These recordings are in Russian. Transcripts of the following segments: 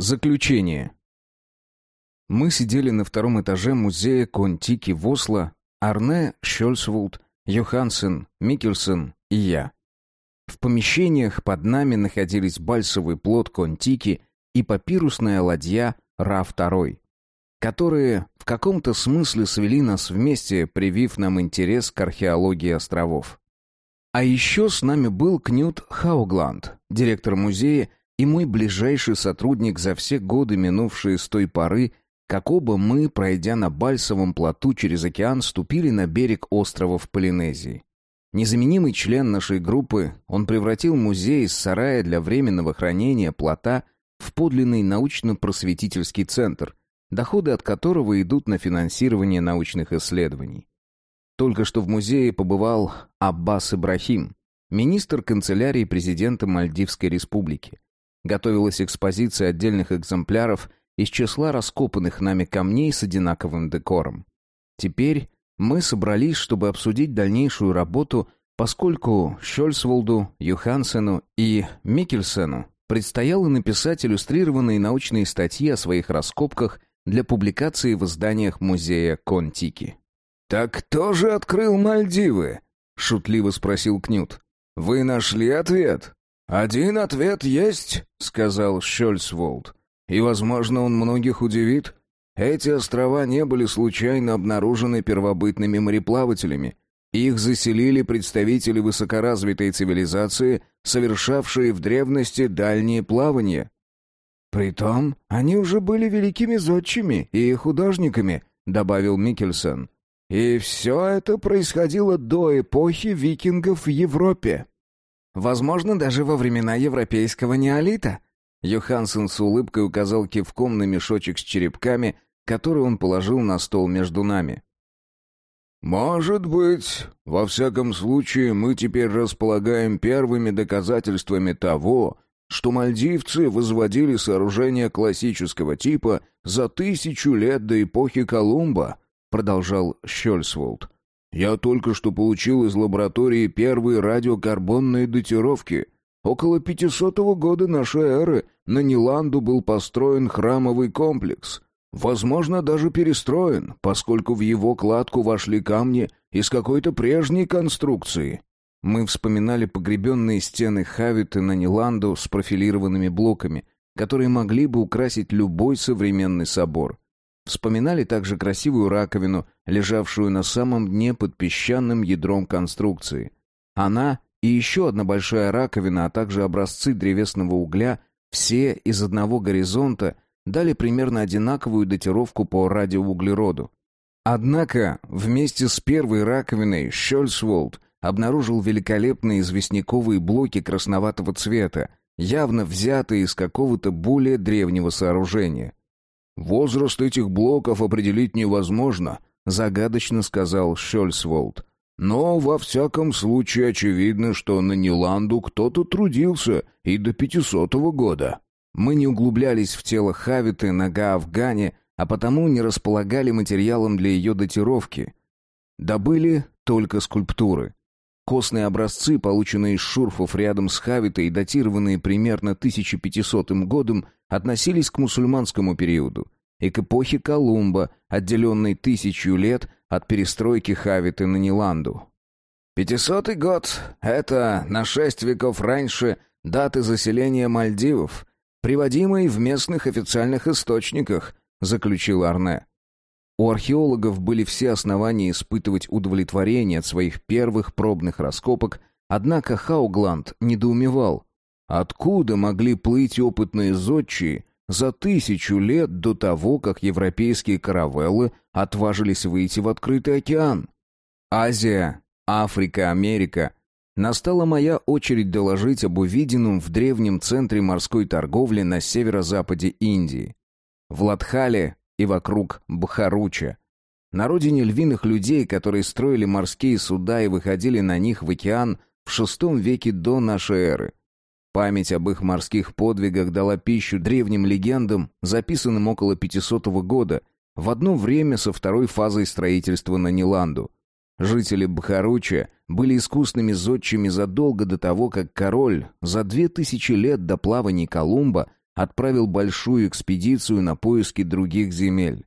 Заключение. Мы сидели на втором этаже музея Контики в Осло, Арне, Шольцвулд, Йохансен, Микельсон и я. В помещениях под нами находились бальсовый плод Контики и папирусная ладья Ра-2, которые в каком-то смысле свели нас вместе, привив нам интерес к археологии островов. А еще с нами был Кнют Хаугланд, директор музея и мой ближайший сотрудник за все годы, минувшие с той поры, как оба мы, пройдя на Бальсовом плоту через океан, ступили на берег острова в Полинезии. Незаменимый член нашей группы, он превратил музей из сарая для временного хранения плота в подлинный научно-просветительский центр, доходы от которого идут на финансирование научных исследований. Только что в музее побывал Аббас Ибрахим, министр канцелярии президента Мальдивской республики. Готовилась экспозиция отдельных экземпляров из числа раскопанных нами камней с одинаковым декором. Теперь мы собрались, чтобы обсудить дальнейшую работу, поскольку Щольсволду, Юхансену и Микельсену предстояло написать иллюстрированные научные статьи о своих раскопках для публикации в изданиях музея Контики. «Так кто же открыл Мальдивы?» — шутливо спросил Кнют. «Вы нашли ответ?» «Один ответ есть», — сказал Щольцволд. «И, возможно, он многих удивит. Эти острова не были случайно обнаружены первобытными мореплавателями. Их заселили представители высокоразвитой цивилизации, совершавшие в древности дальние плавания». «Притом, они уже были великими зодчими и художниками», — добавил Микельсон. «И все это происходило до эпохи викингов в Европе». Возможно, даже во времена европейского неолита. Йоханссон с улыбкой указал кивком на мешочек с черепками, который он положил на стол между нами. «Может быть. Во всяком случае, мы теперь располагаем первыми доказательствами того, что мальдивцы возводили сооружения классического типа за тысячу лет до эпохи Колумба», продолжал Щольсволд. Я только что получил из лаборатории первые радиокарбонные датировки. Около 500 года нашей эры на Ниланду был построен храмовый комплекс. Возможно, даже перестроен, поскольку в его кладку вошли камни из какой-то прежней конструкции. Мы вспоминали погребенные стены Хавиты на Ниланду с профилированными блоками, которые могли бы украсить любой современный собор. Вспоминали также красивую раковину, лежавшую на самом дне под песчаным ядром конструкции. Она и еще одна большая раковина, а также образцы древесного угля, все из одного горизонта, дали примерно одинаковую датировку по радиоуглероду. Однако вместе с первой раковиной Щольсволд обнаружил великолепные известняковые блоки красноватого цвета, явно взятые из какого-то более древнего сооружения. «Возраст этих блоков определить невозможно», — загадочно сказал Шольцволд. «Но во всяком случае очевидно, что на Ниланду кто-то трудился и до пятисотого года». Мы не углублялись в тело Хавиты на Гаавгане, а потому не располагали материалом для ее датировки. Добыли только скульптуры. Костные образцы, полученные из шурфов рядом с Хавитой датированные примерно 1500 годом, относились к мусульманскому периоду и к эпохе Колумба, отделенной тысячу лет от перестройки Хавиты на Ниланду. «Пятисотый год — это на шесть веков раньше даты заселения Мальдивов, приводимые в местных официальных источниках», — заключил Арне. У археологов были все основания испытывать удовлетворение от своих первых пробных раскопок, однако Хаугланд недоумевал. Откуда могли плыть опытные зодчие за тысячу лет до того, как европейские каравеллы отважились выйти в открытый океан? Азия, Африка, Америка. Настала моя очередь доложить об увиденном в древнем центре морской торговли на северо-западе Индии. В Ладхале и вокруг Бхаруча. На родине львиных людей, которые строили морские суда и выходили на них в океан в VI веке до нашей эры. Память об их морских подвигах дала пищу древним легендам, записанным около 500 года, в одно время со второй фазой строительства на Ниланду. Жители Бхаруча были искусными зодчими задолго до того, как король за две тысячи лет до плаваний Колумба отправил большую экспедицию на поиски других земель.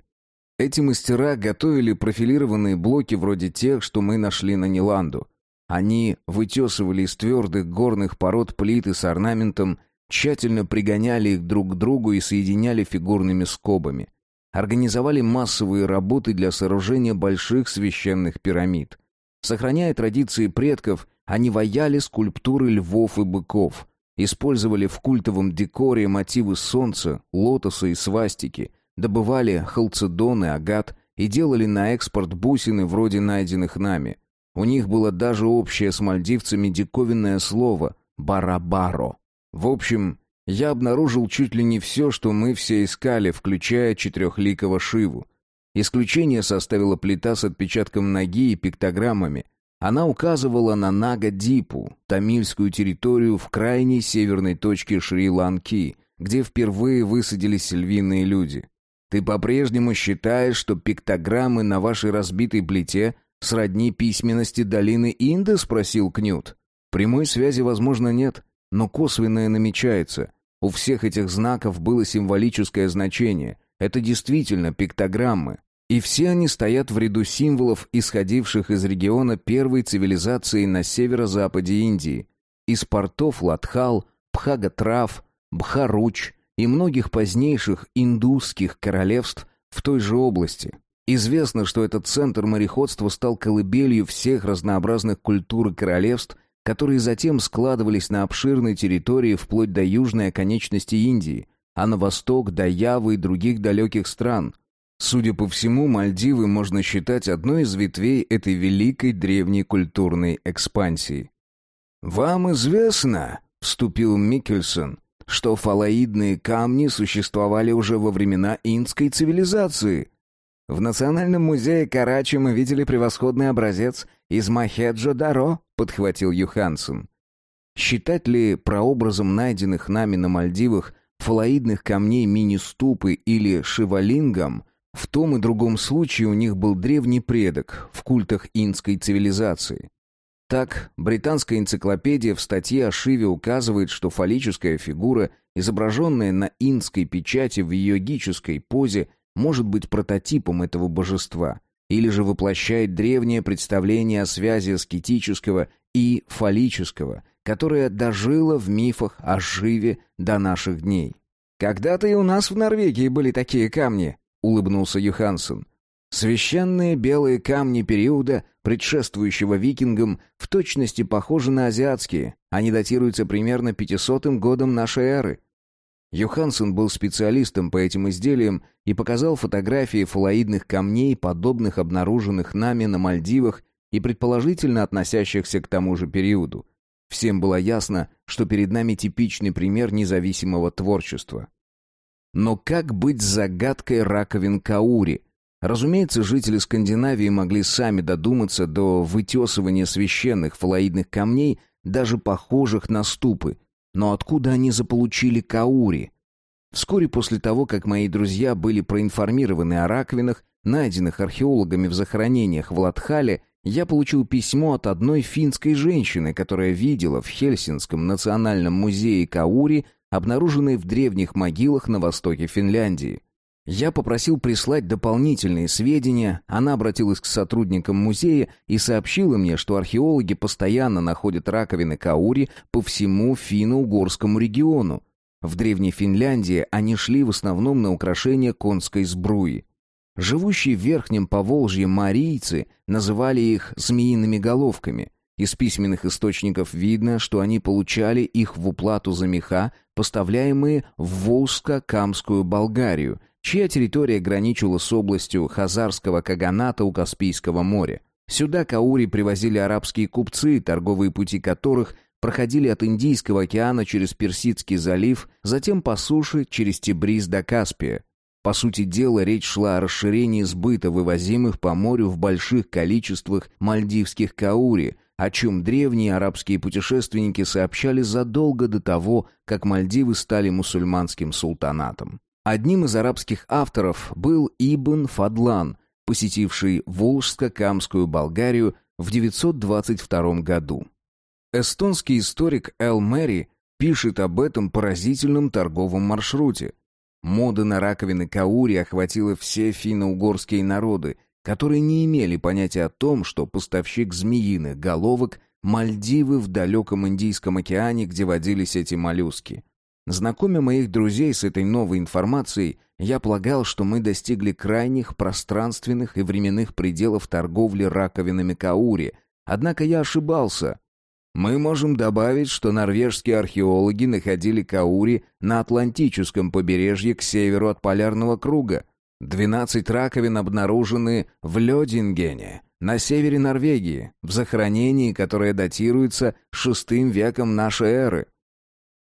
Эти мастера готовили профилированные блоки вроде тех, что мы нашли на Ниланду. Они вытесывали из твердых горных пород плиты с орнаментом, тщательно пригоняли их друг к другу и соединяли фигурными скобами. Организовали массовые работы для сооружения больших священных пирамид. Сохраняя традиции предков, они ваяли скульптуры львов и быков, использовали в культовом декоре мотивы солнца, лотоса и свастики, добывали халцедон и агат и делали на экспорт бусины вроде найденных нами. У них было даже общее с мальдивцами диковинное слово «барабаро». В общем, я обнаружил чуть ли не все, что мы все искали, включая четырехликого Шиву. Исключение составила плита с отпечатком ноги и пиктограммами. Она указывала на Нага-Дипу, тамильскую территорию в крайней северной точке Шри-Ланки, где впервые высадились львиные люди. Ты по-прежнему считаешь, что пиктограммы на вашей разбитой плите сродни письменности долины Инда?» — спросил Кнют. «Прямой связи, возможно, нет, но косвенное намечается. У всех этих знаков было символическое значение. Это действительно пиктограммы. И все они стоят в ряду символов, исходивших из региона первой цивилизации на северо-западе Индии. Из портов Латхал, Пхагатрав, Бхаруч и многих позднейших индусских королевств в той же области. Известно, что этот центр мореходства стал колыбелью всех разнообразных культур и королевств, которые затем складывались на обширной территории вплоть до южной оконечности Индии, а на восток до Явы и других далеких стран. Судя по всему, Мальдивы можно считать одной из ветвей этой великой древней культурной экспансии. «Вам известно», — вступил Микельсон, что фалоидные камни существовали уже во времена инской цивилизации. В Национальном музее Карачи мы видели превосходный образец из Махеджо-Даро, подхватил Юхансен. Считать ли прообразом найденных нами на Мальдивах фалоидных камней мини-ступы или шивалингом, в том и другом случае у них был древний предок в культах инской цивилизации. Так, британская энциклопедия в статье о Шиве указывает, что фаллическая фигура, изображенная на инской печати в йогической позе, может быть прототипом этого божества, или же воплощает древнее представление о связи аскетического и фаллического, которое дожило в мифах о Живе до наших дней. «Когда-то и у нас в Норвегии были такие камни», — улыбнулся Юхансен. Священные белые камни периода, предшествующего викингам, в точности похожи на азиатские. Они датируются примерно 500 годом нашей эры. Йоханссон был специалистом по этим изделиям и показал фотографии фалоидных камней, подобных обнаруженных нами на Мальдивах и предположительно относящихся к тому же периоду. Всем было ясно, что перед нами типичный пример независимого творчества. Но как быть с загадкой раковин Каури? Разумеется, жители Скандинавии могли сами додуматься до вытесывания священных фалоидных камней, даже похожих на ступы – но откуда они заполучили каури? Вскоре после того, как мои друзья были проинформированы о раковинах, найденных археологами в захоронениях в Латхале, я получил письмо от одной финской женщины, которая видела в Хельсинском национальном музее каури, обнаруженные в древних могилах на востоке Финляндии. Я попросил прислать дополнительные сведения, она обратилась к сотрудникам музея и сообщила мне, что археологи постоянно находят раковины каури по всему финно-угорскому региону. В Древней Финляндии они шли в основном на украшение конской сбруи. Живущие в Верхнем Поволжье марийцы называли их «змеиными головками». Из письменных источников видно, что они получали их в уплату за меха, поставляемые в Волжско-Камскую Болгарию – чья территория граничила с областью Хазарского Каганата у Каспийского моря. Сюда каури привозили арабские купцы, торговые пути которых проходили от Индийского океана через Персидский залив, затем по суше через Тибриз до Каспия. По сути дела, речь шла о расширении сбыта вывозимых по морю в больших количествах мальдивских каури, о чем древние арабские путешественники сообщали задолго до того, как Мальдивы стали мусульманским султанатом. Одним из арабских авторов был Ибн Фадлан, посетивший Волжско-Камскую Болгарию в 922 году. Эстонский историк Эл Мэри пишет об этом поразительном торговом маршруте. Мода на раковины каури охватила все финно-угорские народы, которые не имели понятия о том, что поставщик змеиных головок – Мальдивы в далеком Индийском океане, где водились эти моллюски. Знакомя моих друзей с этой новой информацией, я полагал, что мы достигли крайних пространственных и временных пределов торговли раковинами каури, однако я ошибался. Мы можем добавить, что норвежские археологи находили каури на Атлантическом побережье к северу от полярного круга. Двенадцать раковин обнаружены в Лёдингене, на севере Норвегии, в захоронении, которое датируется шестым веком нашей эры.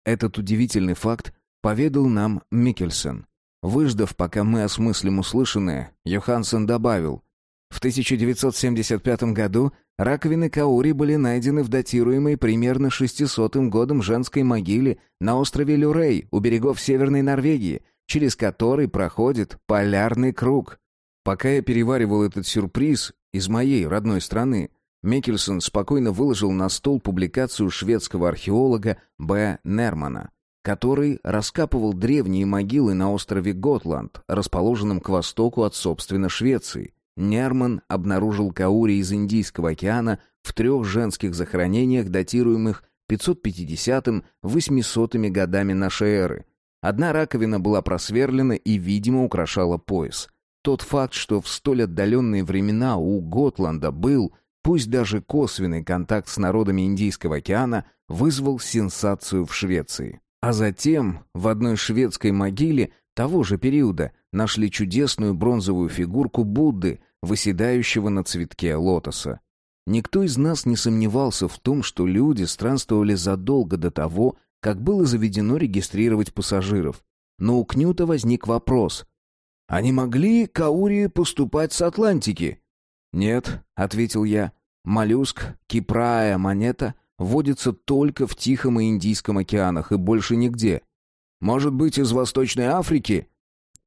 Этот удивительный факт поведал нам Микельсон. Выждав, пока мы осмыслим услышанное, Йоханссон добавил, в 1975 году раковины каури были найдены в датируемой примерно 600 годом женской могиле на острове Люрей у берегов Северной Норвегии, через который проходит полярный круг. Пока я переваривал этот сюрприз из моей родной страны, Микельсон спокойно выложил на стол публикацию шведского археолога Б. Нермана, который раскапывал древние могилы на острове Готланд, расположенном к востоку от, собственно, Швеции. Нерман обнаружил каури из Индийского океана в трех женских захоронениях, датируемых 550-800 годами нашей эры. Одна раковина была просверлена и, видимо, украшала пояс. Тот факт, что в столь отдаленные времена у Готланда был, пусть даже косвенный контакт с народами Индийского океана, вызвал сенсацию в Швеции. А затем в одной шведской могиле того же периода нашли чудесную бронзовую фигурку Будды, выседающего на цветке лотоса. Никто из нас не сомневался в том, что люди странствовали задолго до того, как было заведено регистрировать пассажиров. Но у Кнюта возник вопрос, а не могли каури поступать с Атлантики? Нет, ответил я. Моллюск, кипрая, монета водится только в Тихом и Индийском океанах и больше нигде. Может быть, из Восточной Африки?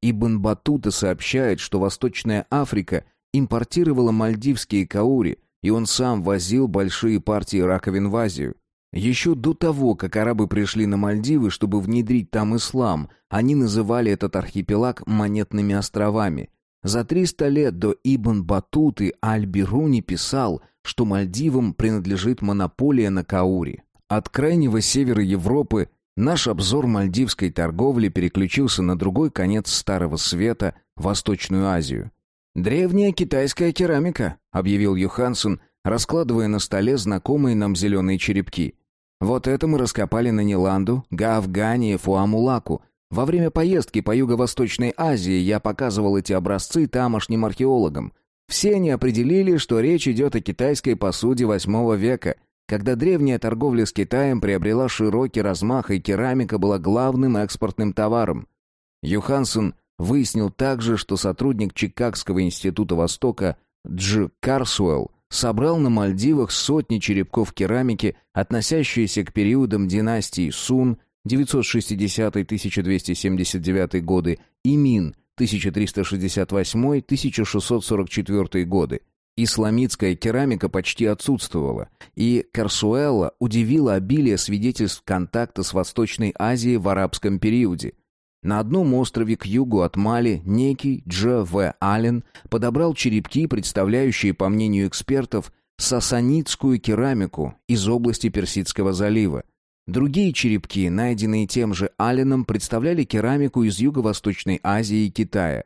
Ибн Батута сообщает, что Восточная Африка импортировала мальдивские каури, и он сам возил большие партии раковин в Азию. Еще до того, как арабы пришли на Мальдивы, чтобы внедрить там ислам, они называли этот архипелаг монетными островами. За 300 лет до Ибн Батуты Аль-Бируни писал, что Мальдивам принадлежит монополия на каури. От крайнего севера Европы наш обзор мальдивской торговли переключился на другой конец Старого Света, Восточную Азию. «Древняя китайская керамика», — объявил Юхансон, раскладывая на столе знакомые нам зеленые черепки. Вот это мы раскопали на Ниланду, Гаавгане и Фуамулаку. Во время поездки по Юго-Восточной Азии я показывал эти образцы тамошним археологам. Все они определили, что речь идет о китайской посуде VIII века, когда древняя торговля с Китаем приобрела широкий размах и керамика была главным экспортным товаром. Юхансон выяснил также, что сотрудник Чикагского института Востока Дж. Карсуэлл собрал на Мальдивах сотни черепков керамики, относящиеся к периодам династии Сун 960-1279 годы и Мин 1368-1644 годы. Исламитская керамика почти отсутствовала, и Карсуэлла удивила обилие свидетельств контакта с Восточной Азией в арабском периоде. На одном острове к югу от Мали некий Дж. В. Аллен подобрал черепки, представляющие, по мнению экспертов, сасанитскую керамику из области Персидского залива. Другие черепки, найденные тем же Алленом, представляли керамику из Юго-Восточной Азии и Китая.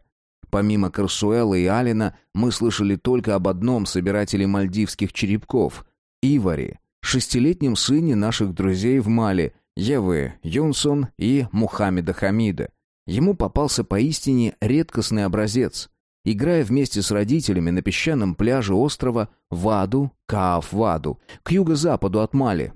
Помимо Карсуэла и Аллена, мы слышали только об одном собирателе мальдивских черепков – Ивари, шестилетнем сыне наших друзей в Мали – Евы Юнсон и Мухаммеда Хамида. Ему попался поистине редкостный образец. Играя вместе с родителями на песчаном пляже острова Ваду, Кааф-Ваду, к юго-западу от Мали,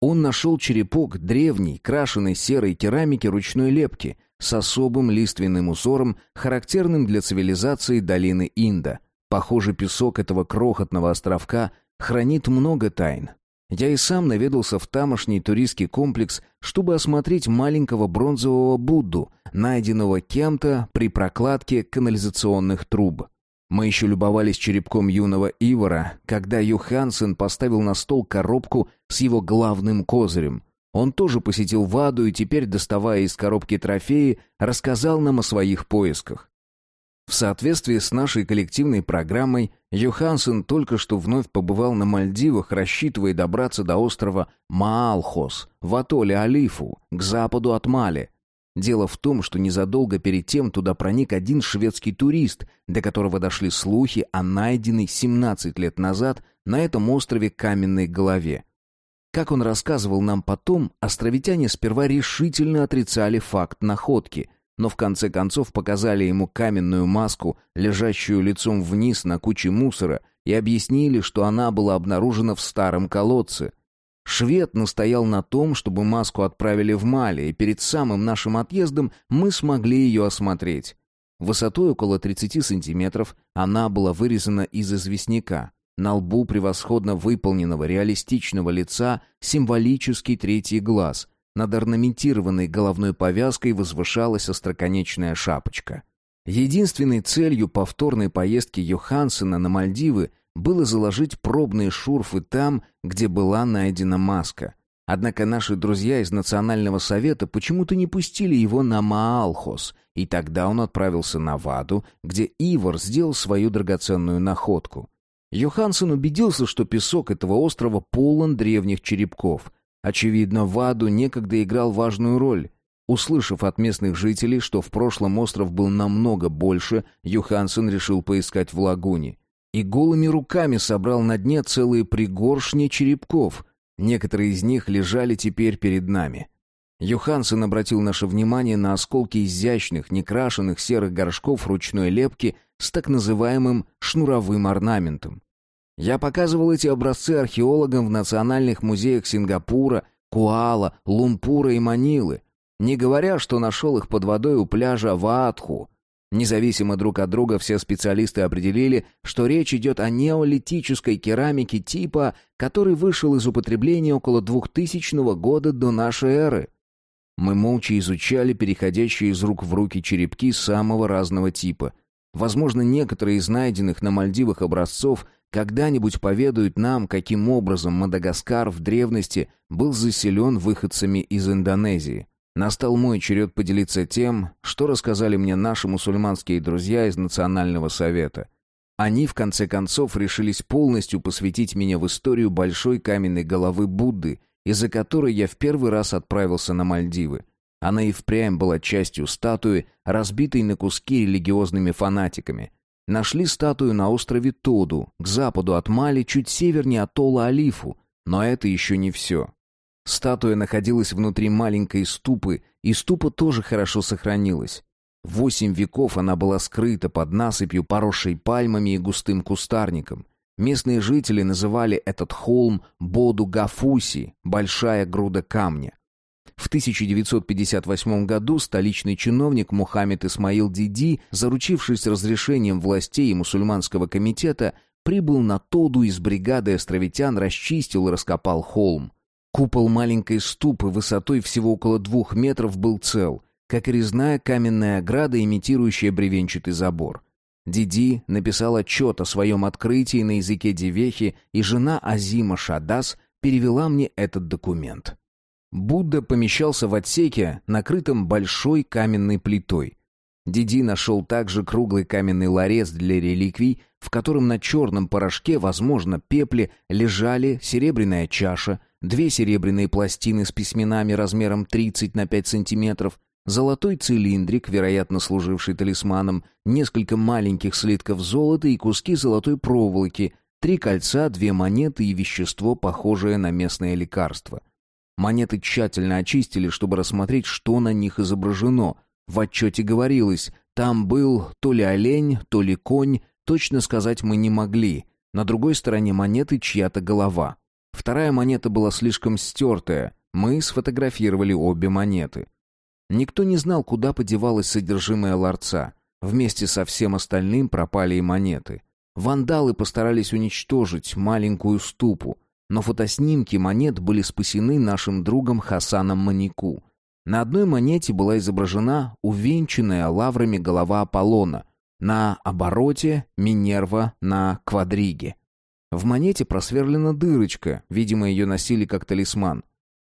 он нашел черепок древней, крашеной серой керамики ручной лепки с особым лиственным узором, характерным для цивилизации долины Инда. Похоже, песок этого крохотного островка хранит много тайн. Я и сам наведался в тамошний туристский комплекс, чтобы осмотреть маленького бронзового Будду, найденного кем-то при прокладке канализационных труб. Мы еще любовались черепком юного Ивара, когда Юхансен поставил на стол коробку с его главным козырем Он тоже посетил Ваду и теперь, доставая из коробки трофеи, рассказал нам о своих поисках. В соответствии с нашей коллективной программой, Йохансен только что вновь побывал на Мальдивах, рассчитывая добраться до острова Маалхос, в атолле Алифу, к западу от Мали. Дело в том, что незадолго перед тем туда проник один шведский турист, до которого дошли слухи о найденной 17 лет назад на этом острове каменной голове. Как он рассказывал нам потом, островитяне сперва решительно отрицали факт находки – но в конце концов показали ему каменную маску, лежащую лицом вниз на куче мусора, и объяснили, что она была обнаружена в старом колодце. Швед настоял на том, чтобы маску отправили в Мали, и перед самым нашим отъездом мы смогли ее осмотреть. Высотой около 30 сантиметров она была вырезана из известняка. На лбу превосходно выполненного реалистичного лица символический третий глаз, над орнаментированной головной повязкой возвышалась остроконечная шапочка. Единственной целью повторной поездки Йохансена на Мальдивы было заложить пробные шурфы там, где была найдена маска. Однако наши друзья из Национального совета почему-то не пустили его на Маалхос, и тогда он отправился на Ваду, где Ивар сделал свою драгоценную находку. Йохансен убедился, что песок этого острова полон древних черепков — Очевидно, Ваду некогда играл важную роль. Услышав от местных жителей, что в прошлом остров был намного больше, Юхансен решил поискать в лагуне. И голыми руками собрал на дне целые пригоршни черепков. Некоторые из них лежали теперь перед нами. Юхансен обратил наше внимание на осколки изящных, некрашенных серых горшков ручной лепки с так называемым шнуровым орнаментом. Я показывал эти образцы археологам в национальных музеях Сингапура, Куала, Лумпура и Манилы, не говоря, что нашел их под водой у пляжа Ваатху. Независимо друг от друга все специалисты определили, что речь идет о неолитической керамике типа, который вышел из употребления около 2000 года до нашей эры. Мы молча изучали переходящие из рук в руки черепки самого разного типа. Возможно, некоторые из найденных на Мальдивах образцов – когда-нибудь поведают нам, каким образом Мадагаскар в древности был заселен выходцами из Индонезии. Настал мой черед поделиться тем, что рассказали мне наши мусульманские друзья из Национального совета. Они, в конце концов, решились полностью посвятить меня в историю большой каменной головы Будды, из-за которой я в первый раз отправился на Мальдивы. Она и впрямь была частью статуи, разбитой на куски религиозными фанатиками – Нашли статую на острове Тоду, к западу от Мали, чуть севернее атолла Алифу, но это еще не все. Статуя находилась внутри маленькой ступы, и ступа тоже хорошо сохранилась. Восемь веков она была скрыта под насыпью, поросшей пальмами и густым кустарником. Местные жители называли этот холм Боду-Гафуси, большая груда камня. В 1958 году столичный чиновник Мухаммед Исмаил Диди, заручившись разрешением властей и мусульманского комитета, прибыл на Тоду из бригады островитян, расчистил и раскопал холм. Купол маленькой ступы высотой всего около двух метров был цел, как и резная каменная ограда, имитирующая бревенчатый забор. Диди написал отчет о своем открытии на языке Дивехи, и жена Азима Шадас перевела мне этот документ. Будда помещался в отсеке, накрытом большой каменной плитой. Диди нашел также круглый каменный ларец для реликвий, в котором на черном порошке, возможно, пепле, лежали серебряная чаша, две серебряные пластины с письменами размером 30 на 5 сантиметров, золотой цилиндрик, вероятно, служивший талисманом, несколько маленьких слитков золота и куски золотой проволоки, три кольца, две монеты и вещество, похожее на местное лекарство. Монеты тщательно очистили, чтобы рассмотреть, что на них изображено. В отчете говорилось, там был то ли олень, то ли конь, точно сказать мы не могли. На другой стороне монеты чья-то голова. Вторая монета была слишком стертая. Мы сфотографировали обе монеты. Никто не знал, куда подевалось содержимое ларца. Вместе со всем остальным пропали и монеты. Вандалы постарались уничтожить маленькую ступу но фотоснимки монет были спасены нашим другом Хасаном Манику. На одной монете была изображена увенчанная лаврами голова Аполлона, на обороте Минерва на квадриге. В монете просверлена дырочка, видимо, ее носили как талисман.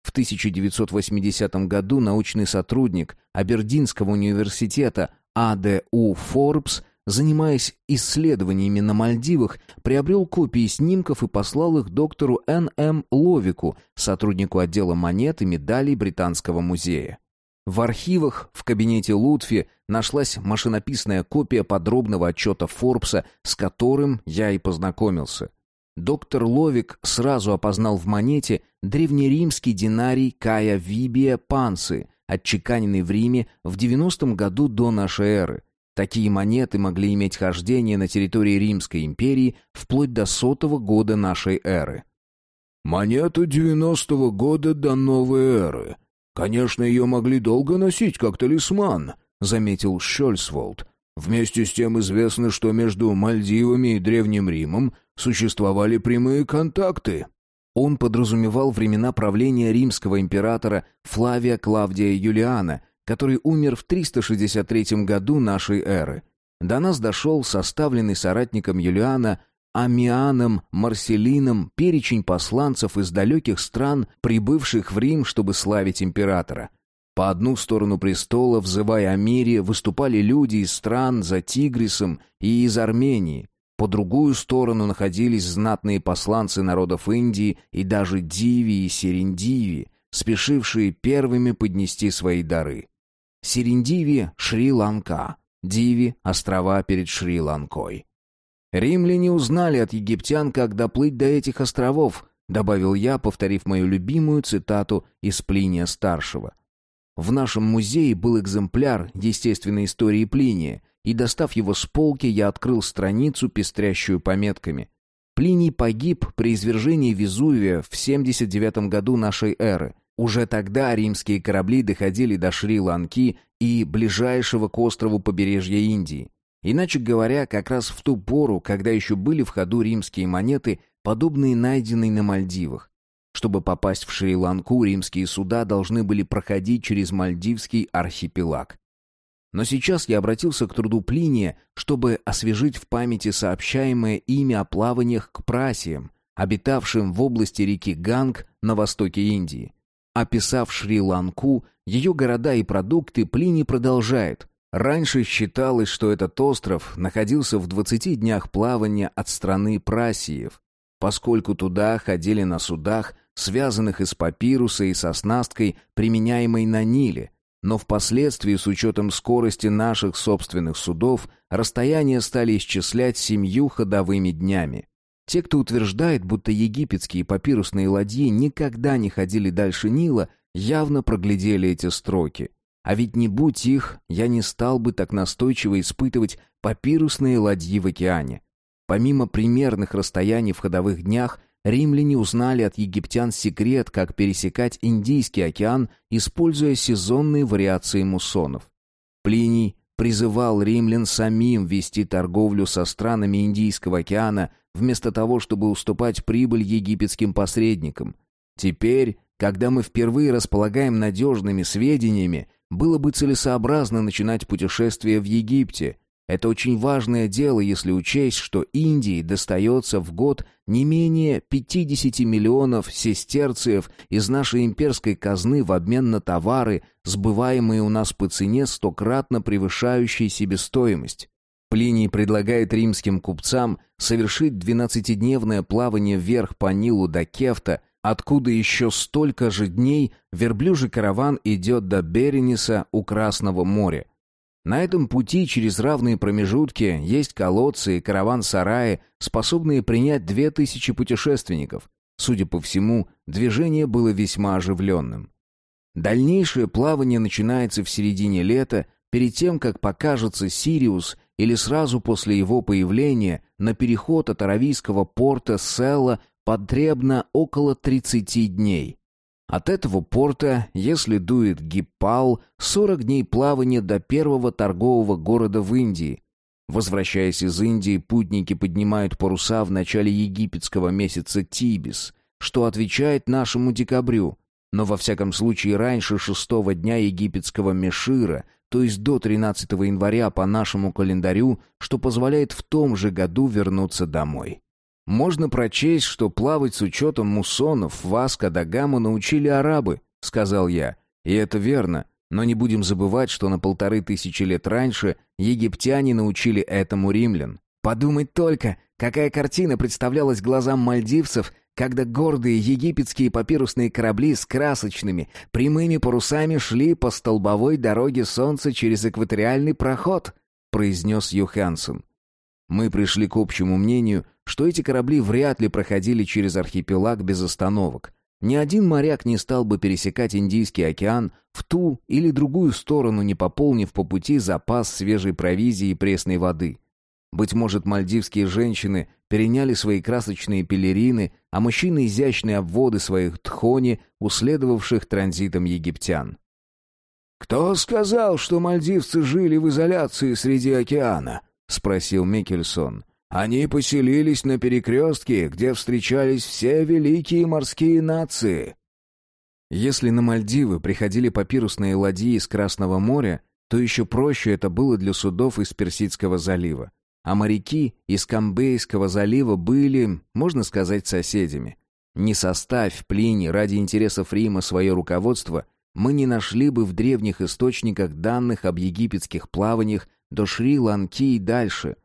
В 1980 году научный сотрудник Абердинского университета А.Д.У. Форбс, занимаясь исследованиями на Мальдивах, приобрел копии снимков и послал их доктору Н.М. Ловику, сотруднику отдела монет и медалей Британского музея. В архивах в кабинете Лутфи нашлась машинописная копия подробного отчета Форбса, с которым я и познакомился. Доктор Ловик сразу опознал в монете древнеримский динарий Кая Вибия Пансы, отчеканенный в Риме в 90 году до нашей эры. Такие монеты могли иметь хождение на территории Римской империи вплоть до сотого года нашей эры. «Монету девяностого года до новой эры», «Конечно, ее могли долго носить, как талисман», — заметил Шольцволд. «Вместе с тем известно, что между Мальдивами и Древним Римом существовали прямые контакты». Он подразумевал времена правления римского императора Флавия Клавдия Юлиана, который умер в 363 году нашей эры. До нас дошел составленный соратником Юлиана Амианом Марселином перечень посланцев из далеких стран, прибывших в Рим, чтобы славить императора. По одну сторону престола, взывая о мире, выступали люди из стран за Тигрисом и из Армении. По другую сторону находились знатные посланцы народов Индии и даже Диви и Серендиви, спешившие первыми поднести свои дары. Серендиви — Шри-Ланка, Диви — острова перед Шри-Ланкой. «Римляне узнали от египтян, как доплыть до этих островов», добавил я, повторив мою любимую цитату из Плиния Старшего. В нашем музее был экземпляр естественной истории Плиния, и, достав его с полки, я открыл страницу, пестрящую пометками. Плиний погиб при извержении Везувия в 79 году нашей эры. Уже тогда римские корабли доходили до Шри-Ланки и ближайшего к острову побережья Индии. Иначе говоря, как раз в ту пору, когда еще были в ходу римские монеты, подобные найденные на Мальдивах. Чтобы попасть в Шри-Ланку, римские суда должны были проходить через Мальдивский архипелаг. Но сейчас я обратился к труду Плиния, чтобы освежить в памяти сообщаемое имя о плаваниях к прасиям, обитавшим в области реки Ганг на востоке Индии. Описав Шри-Ланку, ее города и продукты, Плиний продолжает. Раньше считалось, что этот остров находился в 20 днях плавания от страны Прасиев, поскольку туда ходили на судах, связанных из папируса и со снасткой, применяемой на Ниле. Но впоследствии, с учетом скорости наших собственных судов, расстояния стали исчислять семью ходовыми днями. Те, кто утверждает, будто египетские папирусные ладьи никогда не ходили дальше Нила, явно проглядели эти строки – а ведь не будь их, я не стал бы так настойчиво испытывать папирусные ладьи в океане. Помимо примерных расстояний в ходовых днях, римляне узнали от египтян секрет, как пересекать Индийский океан, используя сезонные вариации муссонов. Плиний призывал римлян самим вести торговлю со странами Индийского океана, вместо того, чтобы уступать прибыль египетским посредникам. Теперь, когда мы впервые располагаем надежными сведениями, было бы целесообразно начинать путешествие в Египте. Это очень важное дело, если учесть, что Индии достается в год не менее 50 миллионов сестерциев из нашей имперской казны в обмен на товары, сбываемые у нас по цене стократно превышающей себестоимость. Плиний предлагает римским купцам совершить двенадцатидневное плавание вверх по Нилу до Кефта откуда еще столько же дней верблюжий караван идет до Берениса у Красного моря. На этом пути через равные промежутки есть колодцы и караван-сараи, способные принять две тысячи путешественников. Судя по всему, движение было весьма оживленным. Дальнейшее плавание начинается в середине лета, перед тем, как покажется Сириус, или сразу после его появления на переход от Аравийского порта Селла потребно около 30 дней. От этого порта, если дует гиппал, 40 дней плавания до первого торгового города в Индии. Возвращаясь из Индии, путники поднимают паруса в начале египетского месяца Тибис, что отвечает нашему декабрю, но во всяком случае раньше шестого дня египетского Мешира, то есть до 13 января по нашему календарю, что позволяет в том же году вернуться домой. Можно прочесть, что плавать с учетом муссонов Васко да Гама научили арабы, сказал я. И это верно, но не будем забывать, что на полторы тысячи лет раньше египтяне научили этому римлян. Подумать только, какая картина представлялась глазам мальдивцев, когда гордые египетские папирусные корабли с красочными, прямыми парусами шли по столбовой дороге солнца через экваториальный проход, произнес Юхансен. Мы пришли к общему мнению, что эти корабли вряд ли проходили через архипелаг без остановок. Ни один моряк не стал бы пересекать Индийский океан в ту или другую сторону, не пополнив по пути запас свежей провизии и пресной воды. Быть может, мальдивские женщины переняли свои красочные пелерины, а мужчины изящные обводы своих тхони, уследовавших транзитом египтян. «Кто сказал, что мальдивцы жили в изоляции среди океана?» — спросил Микельсон. «Они поселились на перекрестке, где встречались все великие морские нации». Если на Мальдивы приходили папирусные ладьи из Красного моря, то еще проще это было для судов из Персидского залива. А моряки из Камбейского залива были, можно сказать, соседями. Не составь Плини ради интересов Рима свое руководство, мы не нашли бы в древних источниках данных об египетских плаваниях до Шри-Ланки и дальше.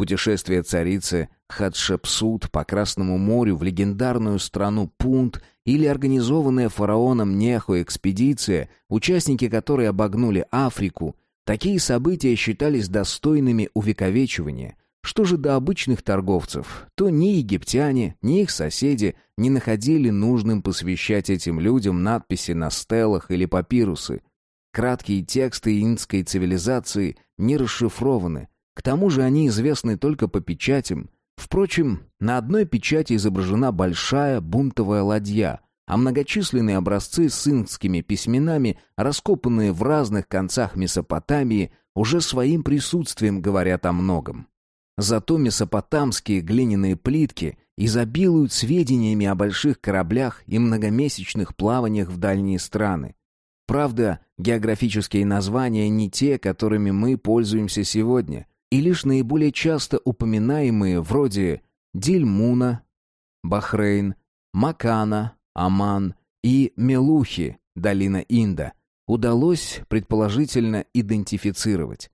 Путешествие царицы Хатшепсут по Красному морю в легендарную страну Пунт или организованная фараоном Нехо экспедиция, участники которой обогнули Африку, такие события считались достойными увековечивания. Что же до обычных торговцев, то ни египтяне, ни их соседи не находили нужным посвящать этим людям надписи на стелах или папирусы. Краткие тексты инской цивилизации не расшифрованы, к тому же они известны только по печатям. Впрочем, на одной печати изображена большая бунтовая ладья, а многочисленные образцы с инскими письменами, раскопанные в разных концах Месопотамии, уже своим присутствием говорят о многом. Зато месопотамские глиняные плитки изобилуют сведениями о больших кораблях и многомесячных плаваниях в дальние страны. Правда, географические названия не те, которыми мы пользуемся сегодня, и лишь наиболее часто упоминаемые вроде Дильмуна, Бахрейн, Макана, Аман и Мелухи, долина Инда, удалось предположительно идентифицировать.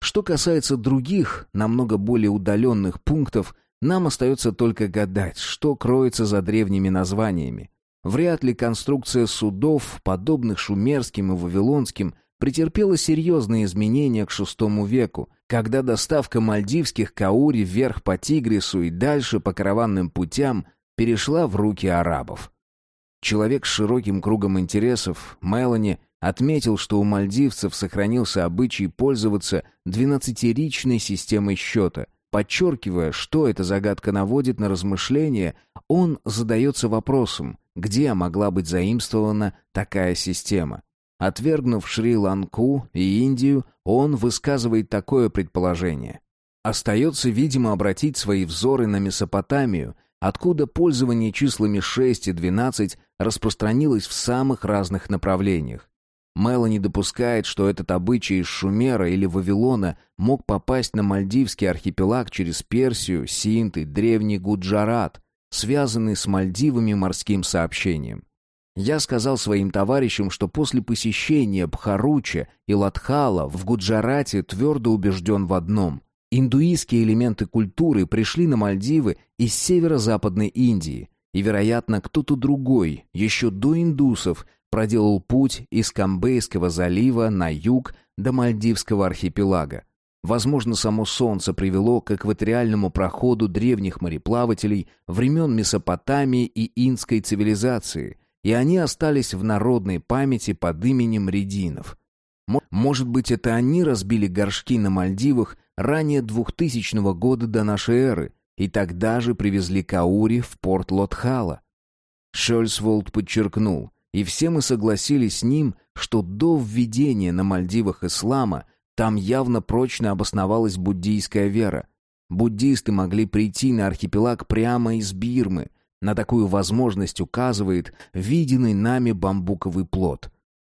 Что касается других, намного более удаленных пунктов, нам остается только гадать, что кроется за древними названиями. Вряд ли конструкция судов, подобных шумерским и вавилонским, претерпела серьезные изменения к VI веку, когда доставка мальдивских каури вверх по Тигрису и дальше по караванным путям перешла в руки арабов. Человек с широким кругом интересов, Мелани, отметил, что у мальдивцев сохранился обычай пользоваться двенадцатиричной системой счета. Подчеркивая, что эта загадка наводит на размышления, он задается вопросом, где могла быть заимствована такая система. Отвергнув Шри-Ланку и Индию, он высказывает такое предположение. Остается, видимо, обратить свои взоры на Месопотамию, откуда пользование числами 6 и 12 распространилось в самых разных направлениях. Мелани допускает, что этот обычай из Шумера или Вавилона мог попасть на Мальдивский архипелаг через Персию, Синт и древний Гуджарат, связанный с Мальдивами морским сообщением. Я сказал своим товарищам, что после посещения Бхаруча и Латхала в Гуджарате твердо убежден в одном. Индуистские элементы культуры пришли на Мальдивы из северо-западной Индии, и, вероятно, кто-то другой, еще до индусов, проделал путь из Камбейского залива на юг до Мальдивского архипелага. Возможно, само Солнце привело к экваториальному проходу древних мореплавателей времен Месопотамии и инской цивилизации, и они остались в народной памяти под именем Рединов. Может быть, это они разбили горшки на Мальдивах ранее 2000 года до нашей эры, и тогда же привезли Каури в порт Лотхала. Шольцволд подчеркнул, и все мы согласились с ним, что до введения на Мальдивах ислама там явно прочно обосновалась буддийская вера. Буддисты могли прийти на архипелаг прямо из Бирмы. На такую возможность указывает виденный нами бамбуковый плод.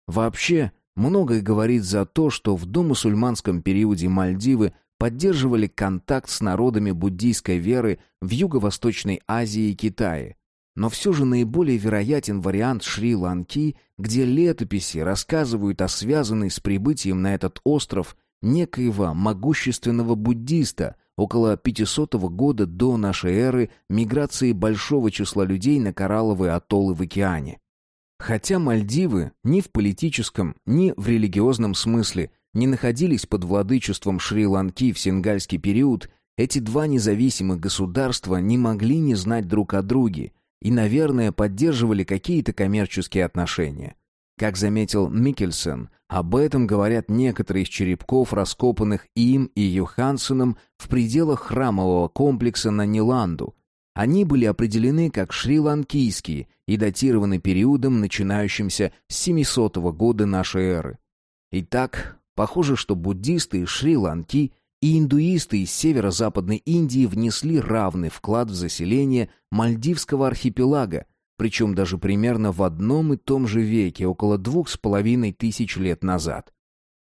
Вообще, многое говорит за то, что в домусульманском периоде Мальдивы поддерживали контакт с народами буддийской веры в Юго-Восточной Азии и Китае. Но все же наиболее вероятен вариант Шри-Ланки, где летописи рассказывают о связанной с прибытием на этот остров некоего могущественного буддиста около 500 года до нашей эры миграции большого числа людей на коралловые атоллы в океане. Хотя Мальдивы ни в политическом, ни в религиозном смысле не находились под владычеством Шри-Ланки в сингальский период, эти два независимых государства не могли не знать друг о друге и, наверное, поддерживали какие-то коммерческие отношения. Как заметил Микельсон, об этом говорят некоторые из черепков, раскопанных им и Йохансеном в пределах храмового комплекса на Ниланду. Они были определены как шри-ланкийские и датированы периодом, начинающимся с 700 года нашей эры. Итак, похоже, что буддисты из Шри-Ланки и индуисты из северо-западной Индии внесли равный вклад в заселение Мальдивского архипелага, причем даже примерно в одном и том же веке, около двух с половиной тысяч лет назад.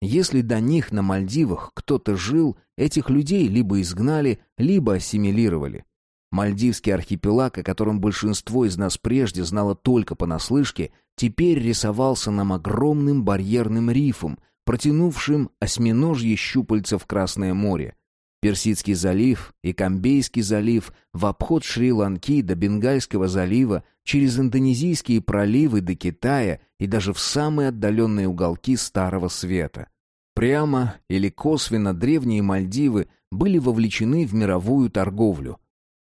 Если до них на Мальдивах кто-то жил, этих людей либо изгнали, либо ассимилировали. Мальдивский архипелаг, о котором большинство из нас прежде знало только понаслышке, теперь рисовался нам огромным барьерным рифом, протянувшим осьминожье щупальца в Красное море. Персидский залив и Камбейский залив в обход Шри-Ланки до Бенгальского залива, через индонезийские проливы до Китая и даже в самые отдаленные уголки Старого Света. Прямо или косвенно древние Мальдивы были вовлечены в мировую торговлю.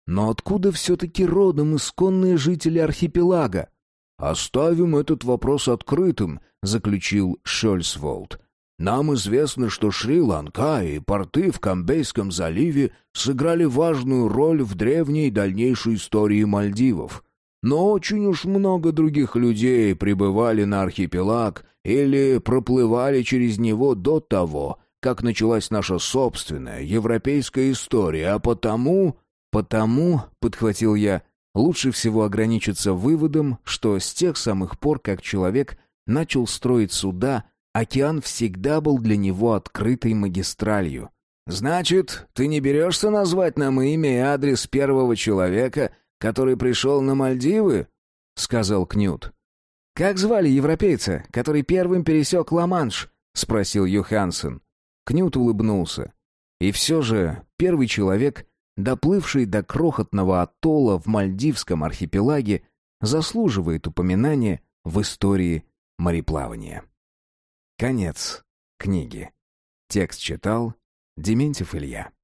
Но откуда все-таки родом исконные жители архипелага? «Оставим этот вопрос открытым», — заключил Шольцволд. Нам известно, что Шри-Ланка и порты в Камбейском заливе сыграли важную роль в древней и дальнейшей истории Мальдивов. Но очень уж много других людей прибывали на архипелаг или проплывали через него до того, как началась наша собственная европейская история, а потому... Потому, — подхватил я, — лучше всего ограничиться выводом, что с тех самых пор, как человек начал строить суда, Океан всегда был для него открытой магистралью. «Значит, ты не берешься назвать нам имя и адрес первого человека, который пришел на Мальдивы?» — сказал Кнют. «Как звали европейца, который первым пересек Ла-Манш?» — спросил Юхансен. Кнют улыбнулся. И все же первый человек, доплывший до крохотного атолла в Мальдивском архипелаге, заслуживает упоминания в истории мореплавания. Конец книги. Текст читал Дементьев Илья.